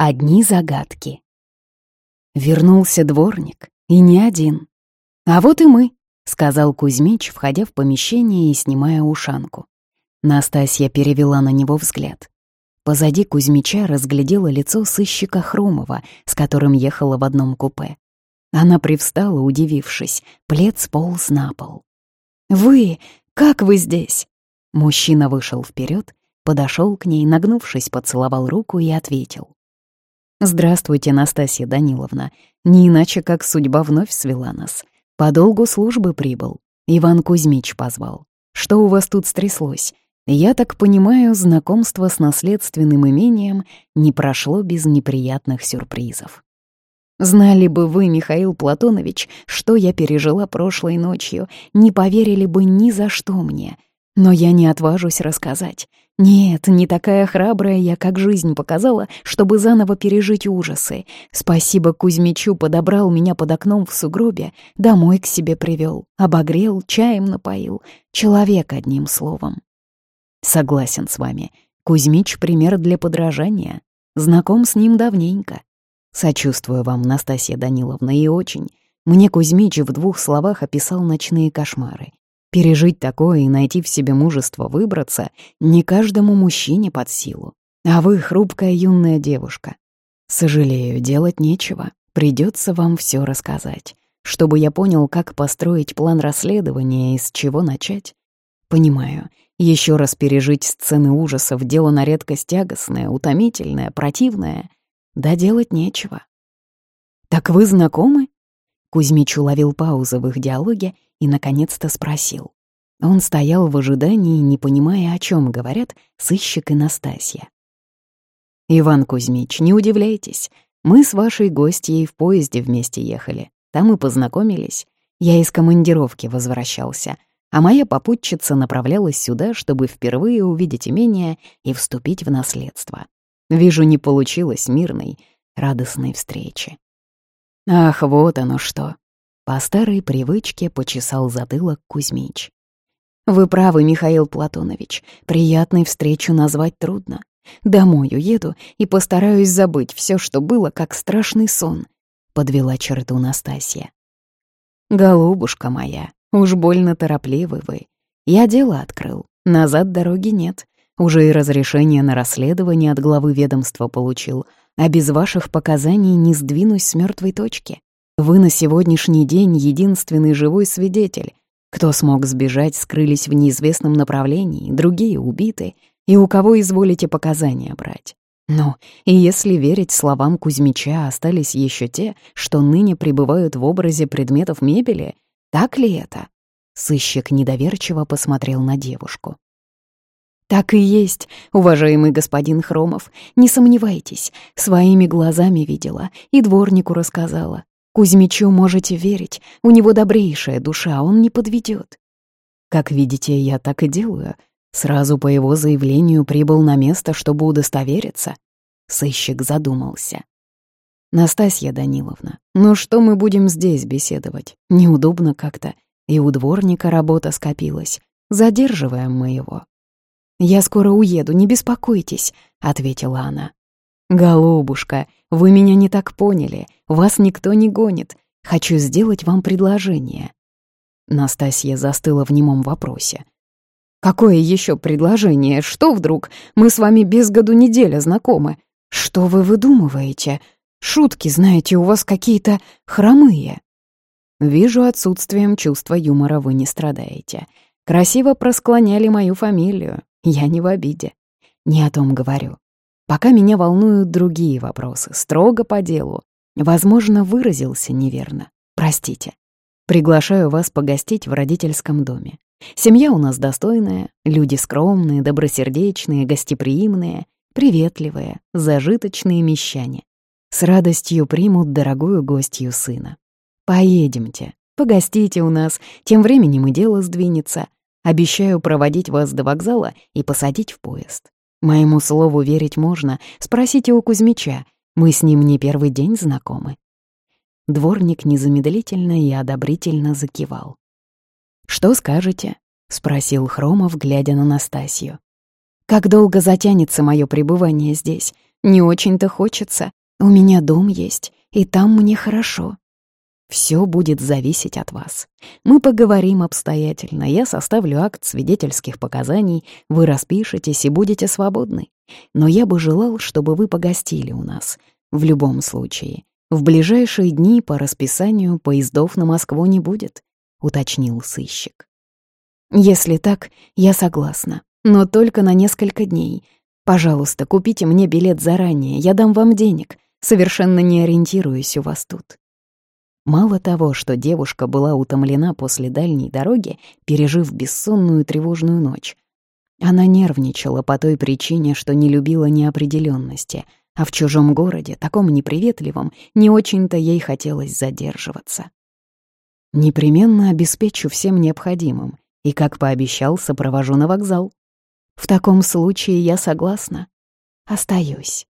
Одни загадки. Вернулся дворник, и не один. «А вот и мы», — сказал Кузьмич, входя в помещение и снимая ушанку. Настасья перевела на него взгляд. Позади Кузьмича разглядела лицо сыщика Хромова, с которым ехала в одном купе. Она привстала, удивившись, плед сполз на пол. «Вы? Как вы здесь?» Мужчина вышел вперед, подошел к ней, нагнувшись, поцеловал руку и ответил. «Здравствуйте, Настасья Даниловна. Не иначе, как судьба вновь свела нас. По долгу службы прибыл. Иван Кузьмич позвал. Что у вас тут стряслось? Я так понимаю, знакомство с наследственным имением не прошло без неприятных сюрпризов. Знали бы вы, Михаил Платонович, что я пережила прошлой ночью, не поверили бы ни за что мне. Но я не отважусь рассказать. Нет, не такая храбрая я, как жизнь показала, чтобы заново пережить ужасы. Спасибо Кузьмичу подобрал меня под окном в сугробе, домой к себе привел, обогрел, чаем напоил. Человек, одним словом. Согласен с вами. Кузьмич — пример для подражания. Знаком с ним давненько. Сочувствую вам, Настасья Даниловна, и очень. Мне Кузьмич в двух словах описал ночные кошмары. Пережить такое и найти в себе мужество выбраться не каждому мужчине под силу. А вы хрупкая юная девушка. Сожалею, делать нечего. Придется вам все рассказать, чтобы я понял, как построить план расследования и с чего начать. Понимаю, еще раз пережить сцены ужасов — дело на редкость тягостное, утомительное, противное. Да делать нечего. «Так вы знакомы?» Кузьмич уловил паузу в их диалоге и, наконец-то, спросил. Он стоял в ожидании, не понимая, о чем говорят сыщик и Настасья. «Иван Кузьмич, не удивляйтесь. Мы с вашей гостьей в поезде вместе ехали. Там и познакомились. Я из командировки возвращался а моя попутчица направлялась сюда, чтобы впервые увидеть имение и вступить в наследство. Вижу, не получилось мирной, радостной встречи. Ах, вот оно что. По старой привычке почесал затылок Кузьмич. Вы правы, Михаил Платонович, приятной встречу назвать трудно. Домой уеду и постараюсь забыть все, что было, как страшный сон, подвела черту Настасья. Голубушка моя, Уж больно торопливы вы. Я дело открыл. Назад дороги нет. Уже и разрешение на расследование от главы ведомства получил. А без ваших показаний не сдвинусь с мертвой точки. Вы на сегодняшний день единственный живой свидетель. Кто смог сбежать, скрылись в неизвестном направлении, другие убиты. И у кого изволите показания брать? Ну, и если верить словам Кузьмича, остались еще те, что ныне пребывают в образе предметов мебели — так ли это?» Сыщик недоверчиво посмотрел на девушку. «Так и есть, уважаемый господин Хромов, не сомневайтесь, своими глазами видела и дворнику рассказала. Кузьмичу можете верить, у него добрейшая душа, он не подведет. Как видите, я так и делаю. Сразу по его заявлению прибыл на место, чтобы удостовериться. Сыщик задумался. «Настасья Даниловна, ну что мы будем здесь беседовать? Неудобно как-то. И у дворника работа скопилась. Задерживаем мы его». «Я скоро уеду, не беспокойтесь», — ответила она. «Голубушка, вы меня не так поняли. Вас никто не гонит. Хочу сделать вам предложение». Настасья застыла в немом вопросе. «Какое еще предложение? Что вдруг? Мы с вами без году неделя знакомы. Что вы выдумываете?» Шутки, знаете, у вас какие-то хромые. Вижу, отсутствием чувства юмора вы не страдаете. Красиво просклоняли мою фамилию. Я не в обиде. Не о том говорю. Пока меня волнуют другие вопросы, строго по делу. Возможно, выразился неверно. Простите. Приглашаю вас погостить в родительском доме. Семья у нас достойная, люди скромные, добросердечные, гостеприимные, приветливые, зажиточные мещане с радостью примут дорогую гостью сына. Поедемте, погостите у нас, тем временем и дело сдвинется. Обещаю проводить вас до вокзала и посадить в поезд. Моему слову верить можно, спросите у Кузьмича, мы с ним не первый день знакомы». Дворник незамедлительно и одобрительно закивал. «Что скажете?» — спросил Хромов, глядя на Настасью. «Как долго затянется мое пребывание здесь? Не очень-то хочется. У меня дом есть, и там мне хорошо. Все будет зависеть от вас. Мы поговорим обстоятельно, я составлю акт свидетельских показаний, вы распишетесь и будете свободны. Но я бы желал, чтобы вы погостили у нас. В любом случае. В ближайшие дни по расписанию поездов на Москву не будет, уточнил сыщик. Если так, я согласна, но только на несколько дней. Пожалуйста, купите мне билет заранее, я дам вам денег. Совершенно не ориентируюсь у вас тут. Мало того, что девушка была утомлена после дальней дороги, пережив бессонную тревожную ночь, она нервничала по той причине, что не любила неопределенности, а в чужом городе, таком неприветливом, не очень-то ей хотелось задерживаться. «Непременно обеспечу всем необходимым и, как пообещал, сопровожу на вокзал. В таком случае я согласна. Остаюсь».